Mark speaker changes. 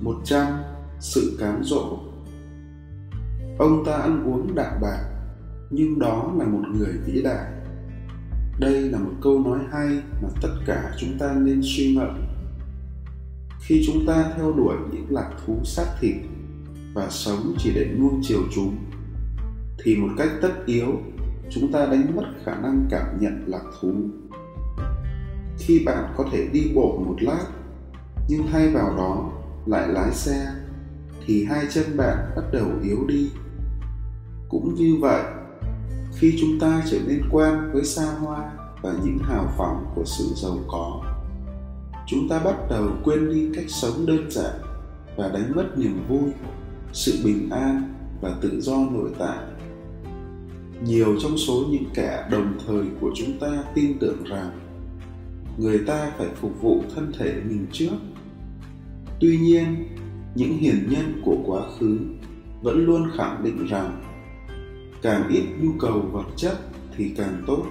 Speaker 1: 100. Sự cám dỗ Ông ta ăn uống đạm bạc, nhưng đó là một người vĩ đại. Đây là một câu nói hay mà tất cả chúng ta nên suy ngẫm. Khi chúng ta theo đuổi những lạc thú xác thịt và sống chỉ để nuông chiều chúng, thì một cách tất yếu chúng ta đánh mất khả năng cảm nhận lạc thú. Khi bạn có thể đi bộ một lát, nhưng thay vào đó lại lái xe, thì hai chân bạn bắt đầu yếu đi. Cũng như vậy, khi chúng ta trở nên quen với xa hoa và những hào phóng của sự giàu có, chúng ta bắt đầu quên đi cách sống đơn giản và đánh mất niềm vui, sự bình an và tự do nội tại. Nhiều trong số những kẻ đồng thời của chúng ta tin tưởng rằng người ta phải phục vụ thân thể mình trước tuy nhiên, những hiền nhân của quá khứ vẫn luôn khẳng định rằng, càng ít nhu cầu vật chất thì càng tốt.